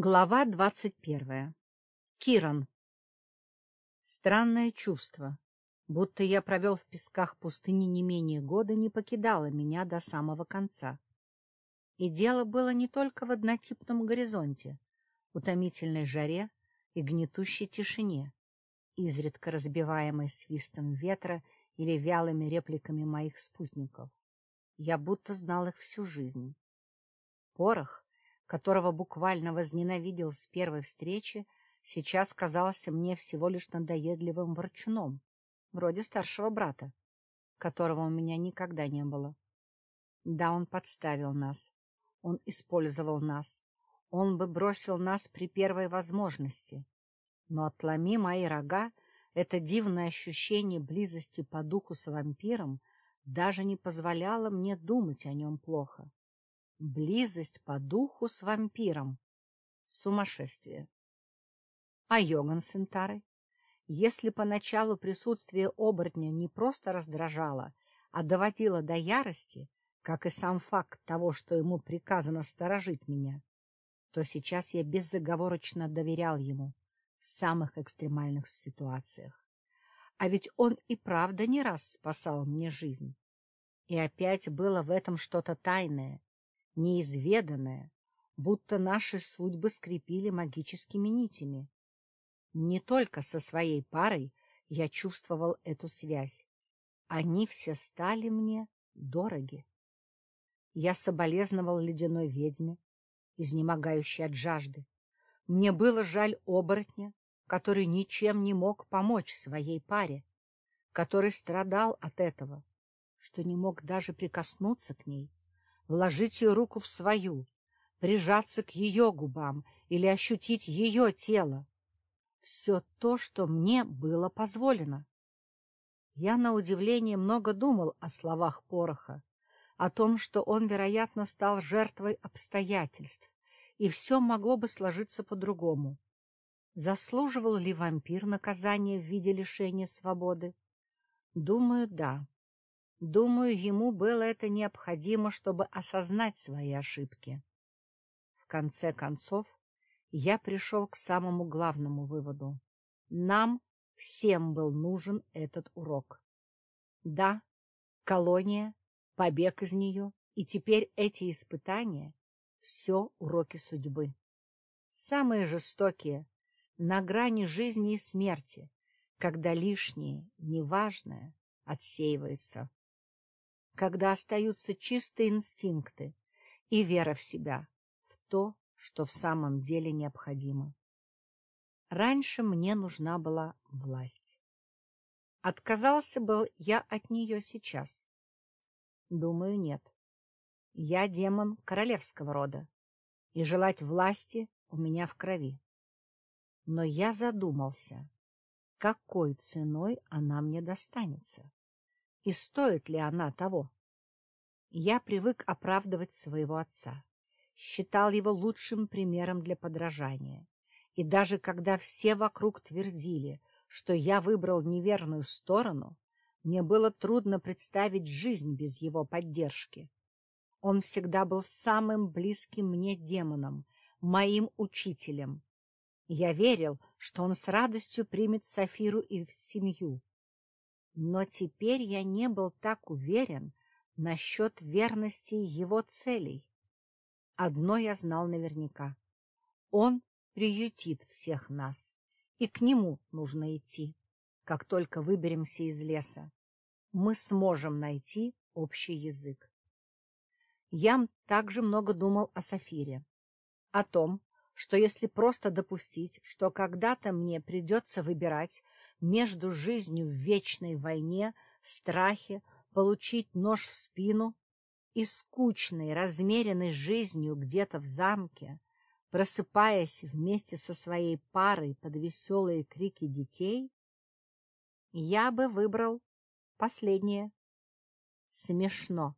Глава двадцать первая. Киран. Странное чувство, будто я провел в песках пустыни не менее года, не покидало меня до самого конца. И дело было не только в однотипном горизонте, утомительной жаре и гнетущей тишине, изредка разбиваемой свистом ветра или вялыми репликами моих спутников. Я будто знал их всю жизнь. Порох — которого буквально возненавидел с первой встречи, сейчас казался мне всего лишь надоедливым ворчуном, вроде старшего брата, которого у меня никогда не было. Да, он подставил нас, он использовал нас, он бы бросил нас при первой возможности. Но отломи мои рога, это дивное ощущение близости по духу с вампиром даже не позволяло мне думать о нем плохо. Близость по духу с вампиром. Сумасшествие. А Йоган с Интарой? Если поначалу присутствие оборотня не просто раздражало, а доводило до ярости, как и сам факт того, что ему приказано сторожить меня, то сейчас я безоговорочно доверял ему в самых экстремальных ситуациях. А ведь он и правда не раз спасал мне жизнь. И опять было в этом что-то тайное, неизведанное, будто наши судьбы скрепили магическими нитями. Не только со своей парой я чувствовал эту связь. Они все стали мне дороги. Я соболезновал ледяной ведьме, изнемогающей от жажды. Мне было жаль оборотня, который ничем не мог помочь своей паре, который страдал от этого, что не мог даже прикоснуться к ней вложить ее руку в свою, прижаться к ее губам или ощутить ее тело. Все то, что мне было позволено. Я, на удивление, много думал о словах Пороха, о том, что он, вероятно, стал жертвой обстоятельств, и все могло бы сложиться по-другому. Заслуживал ли вампир наказания в виде лишения свободы? Думаю, да. Думаю, ему было это необходимо, чтобы осознать свои ошибки. В конце концов, я пришел к самому главному выводу. Нам всем был нужен этот урок. Да, колония, побег из нее, и теперь эти испытания — все уроки судьбы. Самые жестокие, на грани жизни и смерти, когда лишнее, неважное отсеивается когда остаются чистые инстинкты и вера в себя, в то, что в самом деле необходимо. Раньше мне нужна была власть. Отказался был я от нее сейчас? Думаю, нет. Я демон королевского рода, и желать власти у меня в крови. Но я задумался, какой ценой она мне достанется и стоит ли она того. Я привык оправдывать своего отца, считал его лучшим примером для подражания. И даже когда все вокруг твердили, что я выбрал неверную сторону, мне было трудно представить жизнь без его поддержки. Он всегда был самым близким мне демоном, моим учителем. Я верил, что он с радостью примет Сафиру и в семью, но теперь я не был так уверен насчет верности его целей. Одно я знал наверняка. Он приютит всех нас, и к нему нужно идти, как только выберемся из леса. Мы сможем найти общий язык. Я также много думал о Сафире, о том, что если просто допустить, что когда-то мне придется выбирать между жизнью в вечной войне, страхе, получить нож в спину и скучной, размеренной жизнью где-то в замке, просыпаясь вместе со своей парой под веселые крики детей, я бы выбрал последнее. Смешно,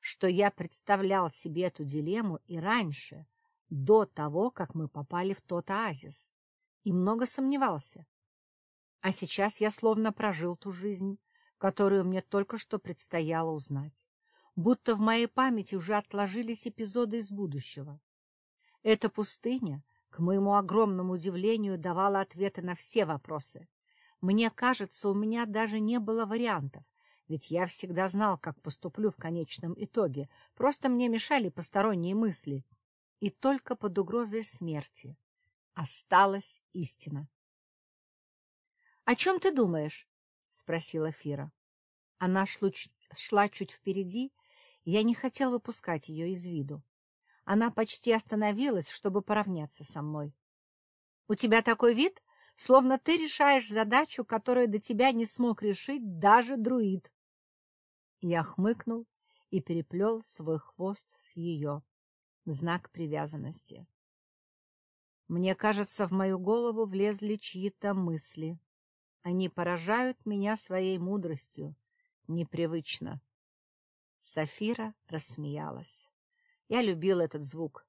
что я представлял себе эту дилемму и раньше, до того, как мы попали в тот оазис, и много сомневался. А сейчас я словно прожил ту жизнь, которую мне только что предстояло узнать. Будто в моей памяти уже отложились эпизоды из будущего. Эта пустыня, к моему огромному удивлению, давала ответы на все вопросы. Мне кажется, у меня даже не было вариантов, ведь я всегда знал, как поступлю в конечном итоге, просто мне мешали посторонние мысли. И только под угрозой смерти осталась истина. — О чем ты думаешь? — спросила Фира. Она шла чуть впереди, и я не хотел выпускать ее из виду. Она почти остановилась, чтобы поравняться со мной. — У тебя такой вид, словно ты решаешь задачу, которую до тебя не смог решить даже друид. Я хмыкнул и переплел свой хвост с ее, знак привязанности. Мне кажется, в мою голову влезли чьи-то мысли. Они поражают меня своей мудростью. Непривычно. Сафира рассмеялась. Я любил этот звук.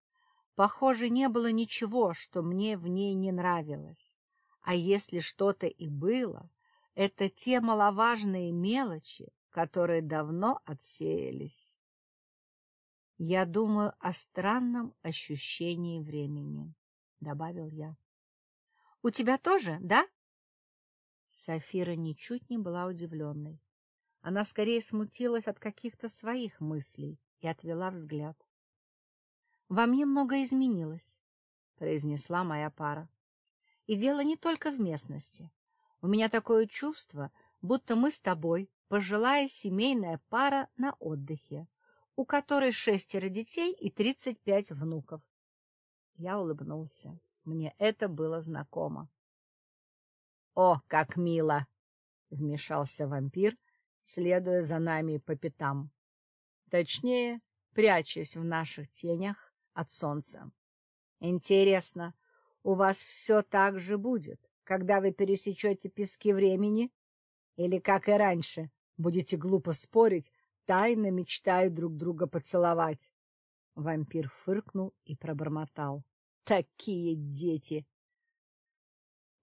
Похоже, не было ничего, что мне в ней не нравилось. А если что-то и было, это те маловажные мелочи, которые давно отсеялись. Я думаю о странном ощущении времени, — добавил я. — У тебя тоже, да? Сафира ничуть не была удивленной. Она скорее смутилась от каких-то своих мыслей и отвела взгляд. — Во мне многое изменилось, — произнесла моя пара. И дело не только в местности. У меня такое чувство, будто мы с тобой пожилая семейная пара на отдыхе, у которой шестеро детей и тридцать пять внуков. Я улыбнулся. Мне это было знакомо. — О, как мило! — вмешался вампир, следуя за нами по пятам. Точнее, прячась в наших тенях от солнца. — Интересно, у вас все так же будет, когда вы пересечете пески времени? Или, как и раньше, будете глупо спорить, тайно мечтая друг друга поцеловать? Вампир фыркнул и пробормотал. — Такие дети!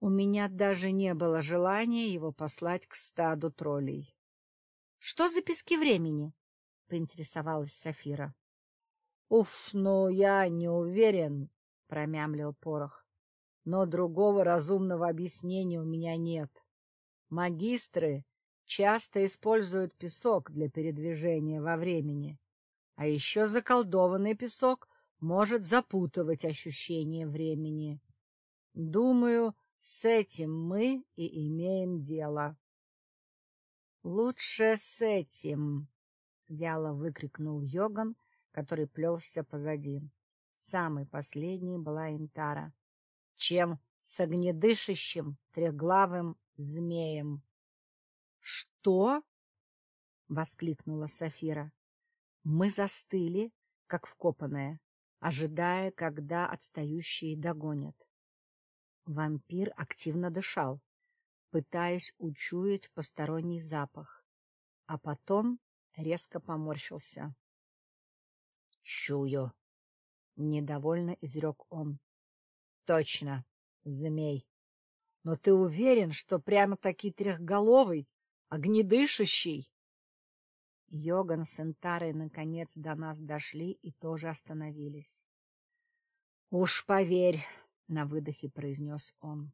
У меня даже не было желания его послать к стаду троллей. — Что за пески времени? — поинтересовалась Сафира. — Уф, ну я не уверен, — промямлил Порох. — Но другого разумного объяснения у меня нет. Магистры часто используют песок для передвижения во времени, а еще заколдованный песок может запутывать ощущение времени. Думаю, с этим мы и имеем дело. — Лучше с этим, — вяло выкрикнул Йоган, который плелся позади. Самый последний была Интара. — Чем с огнедышащим трехглавым змеем. — Что? — воскликнула Сафира. Мы застыли, как вкопанные, ожидая, когда отстающие догонят. Вампир активно дышал, пытаясь учуять посторонний запах, а потом резко поморщился. — Чую! — недовольно изрек он. — Точно, змей. Но ты уверен, что прямо-таки трехголовый, огнедышащий? Йоган с Энтарой наконец до нас дошли и тоже остановились. — Уж поверь, на выдохе произнес он.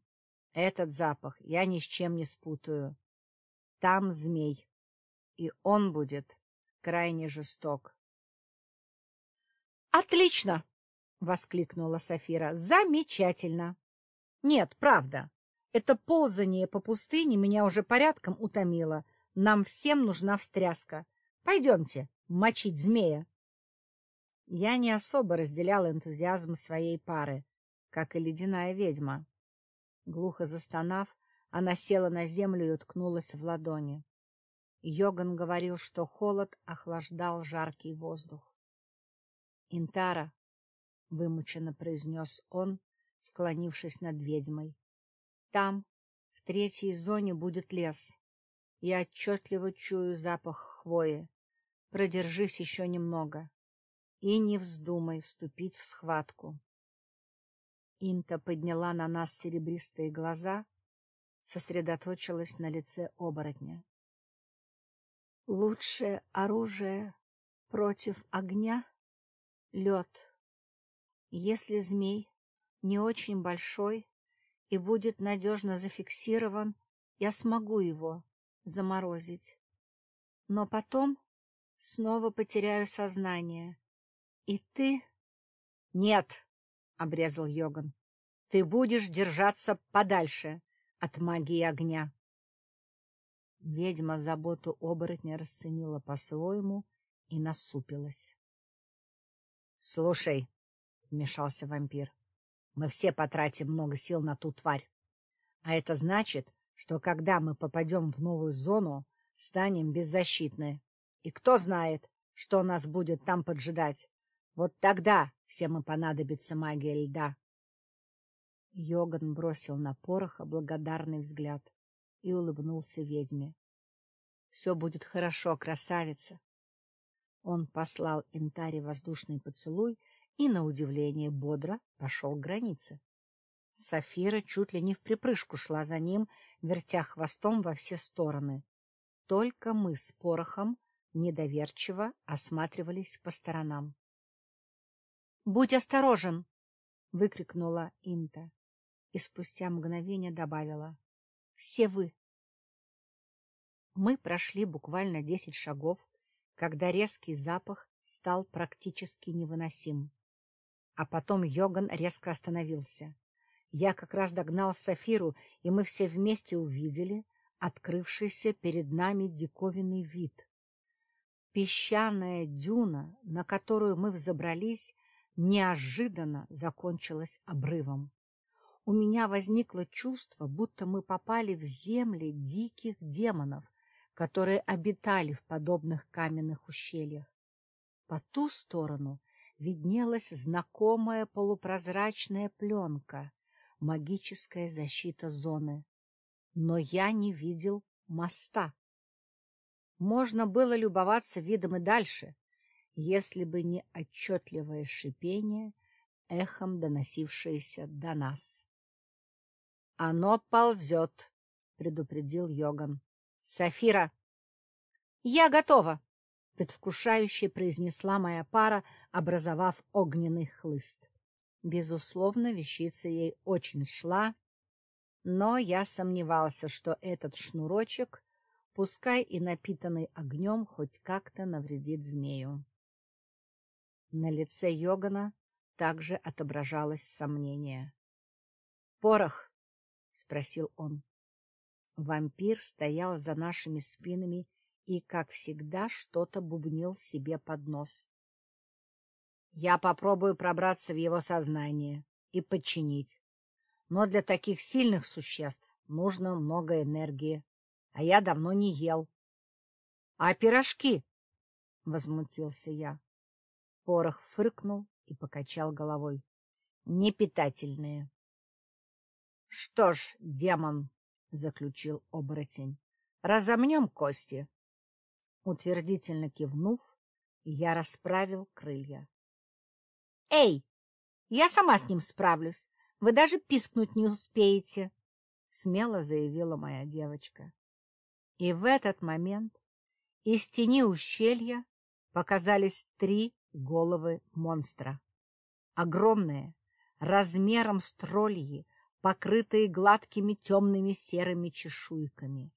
Этот запах я ни с чем не спутаю. Там змей, и он будет крайне жесток. «Отлично — воскликнула Сафира. — Замечательно! Нет, правда, это ползание по пустыне меня уже порядком утомило. Нам всем нужна встряска. Пойдемте мочить змея. Я не особо разделял энтузиазм своей пары как и ледяная ведьма. Глухо застонав, она села на землю и уткнулась в ладони. Йоган говорил, что холод охлаждал жаркий воздух. — Интара, — вымученно произнес он, склонившись над ведьмой, — там, в третьей зоне, будет лес. Я отчетливо чую запах хвои. Продержись еще немного и не вздумай вступить в схватку. Инта подняла на нас серебристые глаза, сосредоточилась на лице оборотня. — Лучшее оружие против огня — лед. Если змей не очень большой и будет надежно зафиксирован, я смогу его заморозить. Но потом снова потеряю сознание. И ты... — Нет, — обрезал Йоган, — ты будешь держаться подальше от магии огня. Ведьма заботу оборотня расценила по-своему и насупилась. — Слушай, — вмешался вампир, — мы все потратим много сил на ту тварь. А это значит, что когда мы попадем в новую зону, станем беззащитны. И кто знает, что нас будет там поджидать. Вот тогда всем и понадобится магия льда. Йоган бросил на пороха благодарный взгляд и улыбнулся ведьме. — Все будет хорошо, красавица. Он послал Интаре воздушный поцелуй и, на удивление, бодро пошел к границе. Сафира чуть ли не в припрыжку шла за ним, вертя хвостом во все стороны. Только мы с порохом недоверчиво осматривались по сторонам. — Будь осторожен! — выкрикнула Инта и спустя мгновение добавила. — Все вы! Мы прошли буквально десять шагов, когда резкий запах стал практически невыносим. А потом Йоган резко остановился. Я как раз догнал Сафиру, и мы все вместе увидели открывшийся перед нами диковинный вид. Песчаная дюна, на которую мы взобрались, неожиданно закончилась обрывом. У меня возникло чувство, будто мы попали в земли диких демонов, которые обитали в подобных каменных ущельях. По ту сторону виднелась знакомая полупрозрачная пленка, магическая защита зоны. Но я не видел моста. Можно было любоваться видом и дальше, если бы не отчетливое шипение, эхом доносившееся до нас. — Оно ползет, — предупредил Йоган. — Сафира! — Я готова! — предвкушающе произнесла моя пара, образовав огненный хлыст. Безусловно, вещица ей очень шла, но я сомневался, что этот шнурочек, пускай и напитанный огнем, хоть как-то навредит змею. На лице Йогана также отображалось сомнение. — Порох? — спросил он. Вампир стоял за нашими спинами и, как всегда, что-то бубнил себе под нос. Я попробую пробраться в его сознание и подчинить. Но для таких сильных существ нужно много энергии, а я давно не ел. — А пирожки? — возмутился я. Порох фыркнул и покачал головой. — Непитательные. — Что ж, демон, — заключил оборотень, — разомнем кости. Утвердительно кивнув, я расправил крылья. — Эй, я сама с ним справлюсь. Вы даже пискнуть не успеете, — смело заявила моя девочка. И в этот момент из тени ущелья показались три головы монстра. Огромные, размером с тролльи, покрытые гладкими темными серыми чешуйками.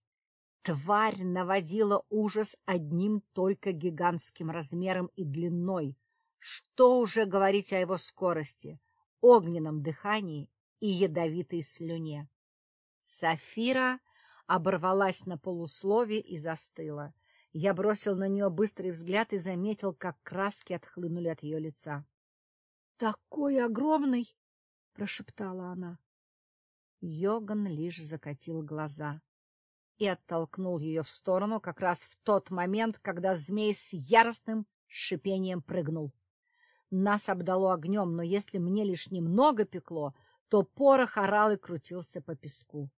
Тварь наводила ужас одним только гигантским размером и длиной, что уже говорить о его скорости, огненном дыхании и ядовитой слюне? Сафира оборвалась на полуслове и застыла. Я бросил на нее быстрый взгляд и заметил, как краски отхлынули от ее лица. — Такой огромный! — прошептала она. Йоган лишь закатил глаза и оттолкнул ее в сторону как раз в тот момент, когда змей с яростным шипением прыгнул. Нас обдало огнем, но если мне лишь немного пекло, то порох орал и крутился по песку.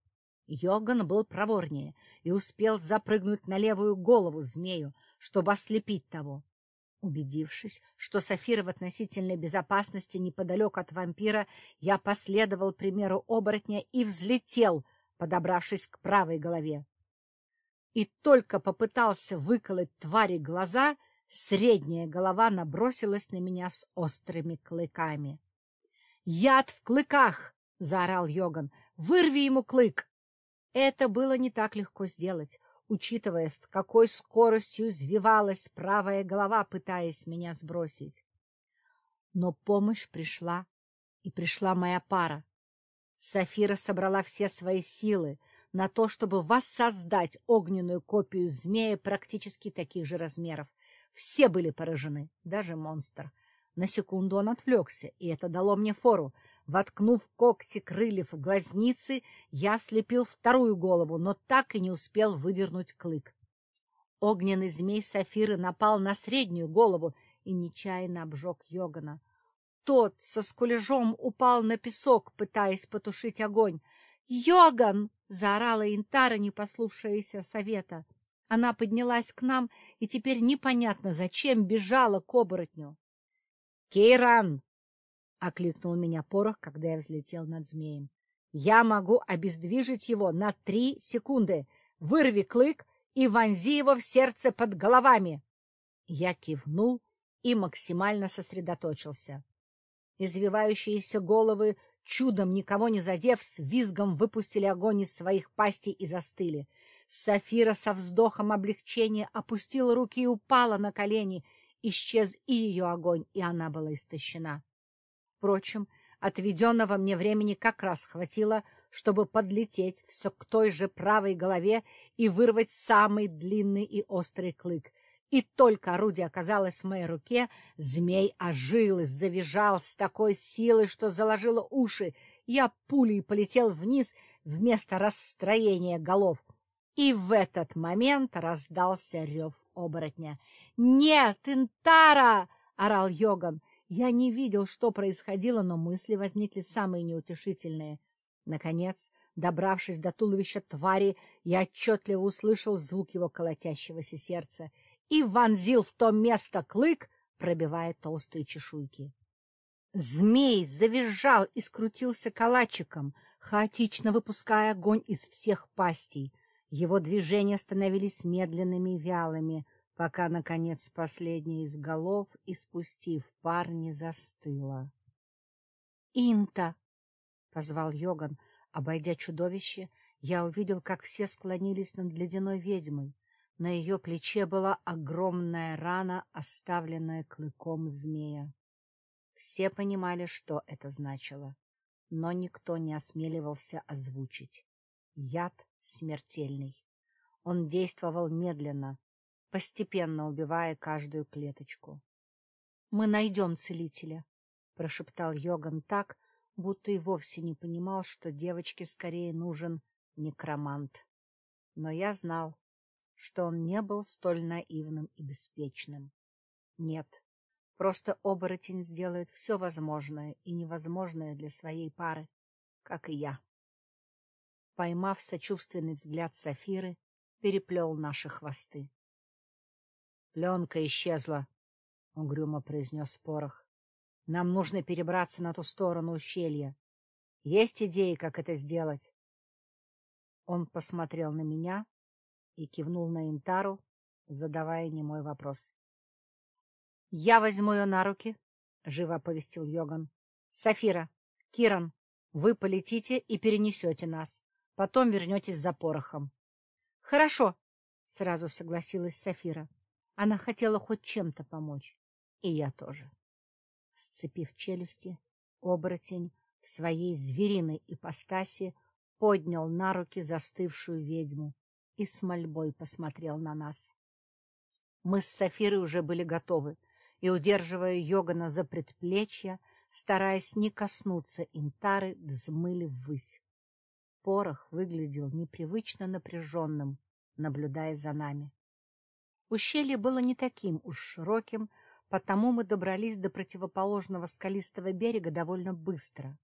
Йоган был проворнее и успел запрыгнуть на левую голову змею, чтобы ослепить того. Убедившись, что Сафира в относительной безопасности неподалеку от вампира, я последовал примеру оборотня и взлетел, подобравшись к правой голове. И только попытался выколоть твари глаза — Средняя голова набросилась на меня с острыми клыками. Яд в клыках! — заорал Йоган. — Вырви ему клык! Это было не так легко сделать, учитывая, с какой скоростью извивалась правая голова, пытаясь меня сбросить. Но помощь пришла, и пришла моя пара. Сафира собрала все свои силы на то, чтобы воссоздать огненную копию змея практически таких же размеров. Все были поражены, даже монстр. На секунду он отвлекся, и это дало мне фору. Воткнув когти крыльев в глазницы, я слепил вторую голову, но так и не успел выдернуть клык. Огненный змей Сафиры напал на среднюю голову и нечаянно обжег Йогана. Тот со скулежом упал на песок, пытаясь потушить огонь. «Йоган!» — заорала Интара, не послушаяся совета. Она поднялась к нам и теперь непонятно зачем бежала к оборотню. «Кейран!» — окликнул меня порох, когда я взлетел над змеем. «Я могу обездвижить его на три секунды. Вырви клык и вонзи его в сердце под головами!» Я кивнул и максимально сосредоточился. Извивающиеся головы, чудом никого не задев, с визгом выпустили огонь из своих пастей и застыли. Сафира со вздохом облегчения опустила руки и упала на колени. Исчез и ее огонь, и она была истощена. Впрочем, отведенного мне времени как раз хватило, чтобы подлететь все к той же правой голове и вырвать самый длинный и острый клык. И только орудие оказалось в моей руке, змей ожил завизжал с такой силой, что заложило уши. Я пулей полетел вниз вместо расстроения голов. И в этот момент раздался рев оборотня. «Нет, Интара!» — орал Йоган. Я не видел, что происходило, но мысли возникли самые неутешительные. Наконец, добравшись до туловища твари, я отчетливо услышал звук его колотящегося сердца — и вонзил в то место клык, пробивая толстые чешуйки. Змей завизжал и скрутился калачиком, хаотично выпуская огонь из всех пастей. Его движения становились медленными и вялыми, пока, наконец, последняя из голов, испустив пар, не застыла. — Инта! — позвал Йоган. Обойдя чудовище, я увидел, как все склонились над ледяной ведьмой. На ее плече была огромная рана, оставленная клыком змея. Все понимали, что это значило, но никто не осмеливался озвучить. Яд смертельный. Он действовал медленно, постепенно убивая каждую клеточку. — Мы найдем целителя, — прошептал Йоган так, будто и вовсе не понимал, что девочке скорее нужен некромант. Но я знал, что он не был столь наивным и беспечным. Нет, просто оборотень сделает все возможное и невозможное для своей пары, как и я. Поймав сочувственный взгляд Сафиры, переплел наши хвосты. — Пленка исчезла, — угрюмо произнес Порох. — Нам нужно перебраться на ту сторону ущелья. Есть идеи, как это сделать? Он посмотрел на меня, и кивнул на Интару, задавая немой вопрос. — Я возьму ее на руки, — живо оповестил Йоган. — Сафира, Киран, вы полетите и перенесете нас. Потом вернетесь за порохом. — Хорошо, — сразу согласилась Сафира. Она хотела хоть чем-то помочь. И я тоже. Сцепив челюсти, оборотень в своей звериной ипостаси поднял на руки застывшую ведьму и с мольбой посмотрел на нас. Мы с Сафирой уже были готовы, и, удерживая Йогана за предплечье, стараясь не коснуться интары, взмыли ввысь. Порох выглядел непривычно напряженным, наблюдая за нами. Ущелье было не таким уж широким, потому мы добрались до противоположного скалистого берега довольно быстро.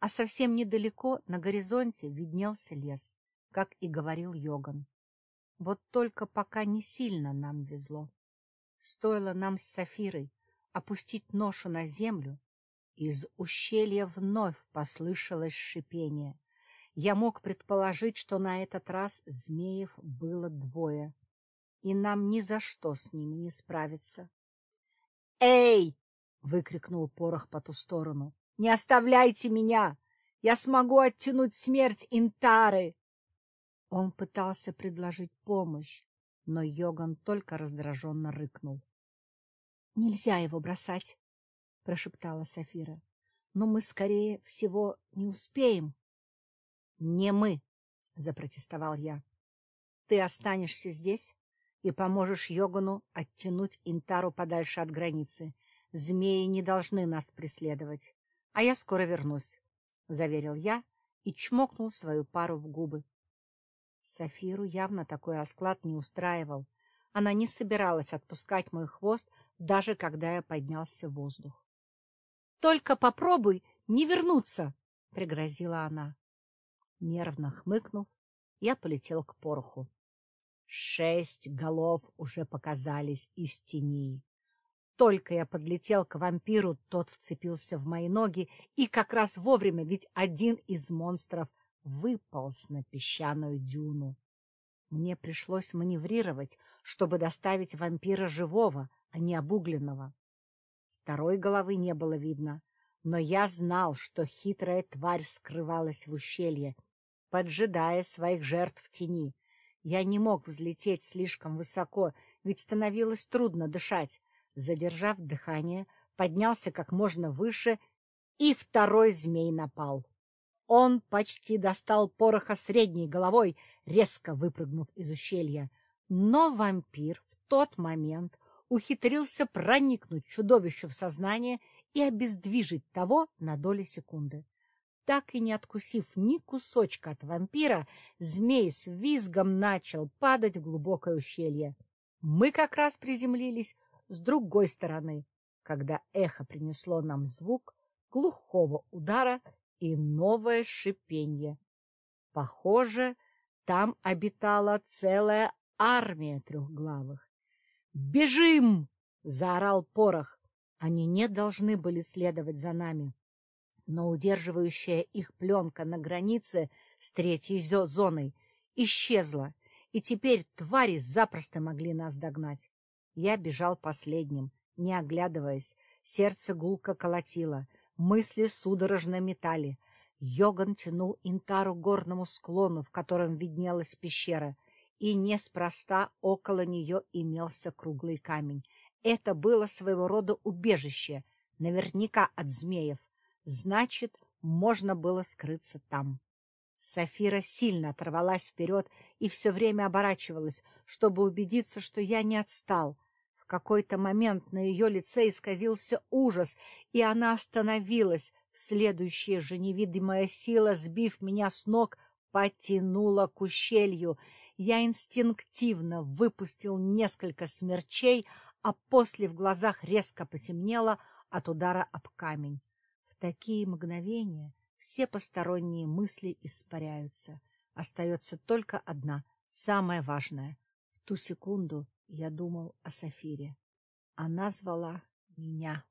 А совсем недалеко на горизонте виднелся лес как и говорил Йоган. Вот только пока не сильно нам везло. Стоило нам с Сафирой опустить ношу на землю, из ущелья вновь послышалось шипение. Я мог предположить, что на этот раз змеев было двое, и нам ни за что с ними не справиться. «Эй!» — выкрикнул порох по ту сторону. Не оставляйте меня! Я смогу оттянуть смерть Интары! Он пытался предложить помощь, но Йоган только раздраженно рыкнул. — Нельзя его бросать, — прошептала Сафира. — Но мы, скорее всего, не успеем. — Не мы, — запротестовал я. — Ты останешься здесь и поможешь Йогану оттянуть Интару подальше от границы. Змеи не должны нас преследовать. А я скоро вернусь, — заверил я и чмокнул свою пару в губы. Сафиру явно такой расклад не устраивал. Она не собиралась отпускать мой хвост, даже когда я поднялся в воздух. — Только попробуй не вернуться! — пригрозила она. Нервно хмыкнув, я полетел к пороху. Шесть голов уже показались из теней. Только я подлетел к вампиру, тот вцепился в мои ноги, и как раз вовремя, ведь один из монстров выполз на песчаную дюну. Мне пришлось маневрировать, чтобы доставить вампира живого, а не обугленного. Второй головы не было видно, но я знал, что хитрая тварь скрывалась в ущелье, поджидая своих жертв в тени. Я не мог взлететь слишком высоко, ведь становилось трудно дышать. Задержав дыхание, поднялся как можно выше, и второй змей напал. Он почти достал пороха средней головой, резко выпрыгнув из ущелья. Но вампир в тот момент ухитрился проникнуть чудовищу в сознание и обездвижить того на доли секунды. Так и не откусив ни кусочка от вампира, змей с визгом начал падать в глубокое ущелье. Мы как раз приземлились с другой стороны, когда эхо принесло нам звук глухого удара и новое шипенье. Похоже, там обитала целая армия трехглавых. «Бежим!» — заорал порох. Они не должны были следовать за нами. Но удерживающая их пленка на границе с третьей зоной исчезла, и теперь твари запросто могли нас догнать. Я бежал последним, не оглядываясь, сердце гулко колотило — Мысли судорожно метали. Йоган тянул Интару к горному склону, в котором виднелась пещера, и неспроста около нее имелся круглый камень. Это было своего рода убежище, наверняка от змеев. Значит, можно было скрыться там. Сафира сильно оторвалась вперед и все время оборачивалась, чтобы убедиться, что я не отстал — какой-то момент на ее лице исказился ужас, и она остановилась. В следующее же невидимая сила, сбив меня с ног, потянула к ущелью. Я инстинктивно выпустил несколько смерчей, а после в глазах резко потемнело от удара об камень. Такие мгновения все посторонние мысли испаряются. Остается только одна, самая важная. В ту секунду я думал о Сафире. Она звала меня.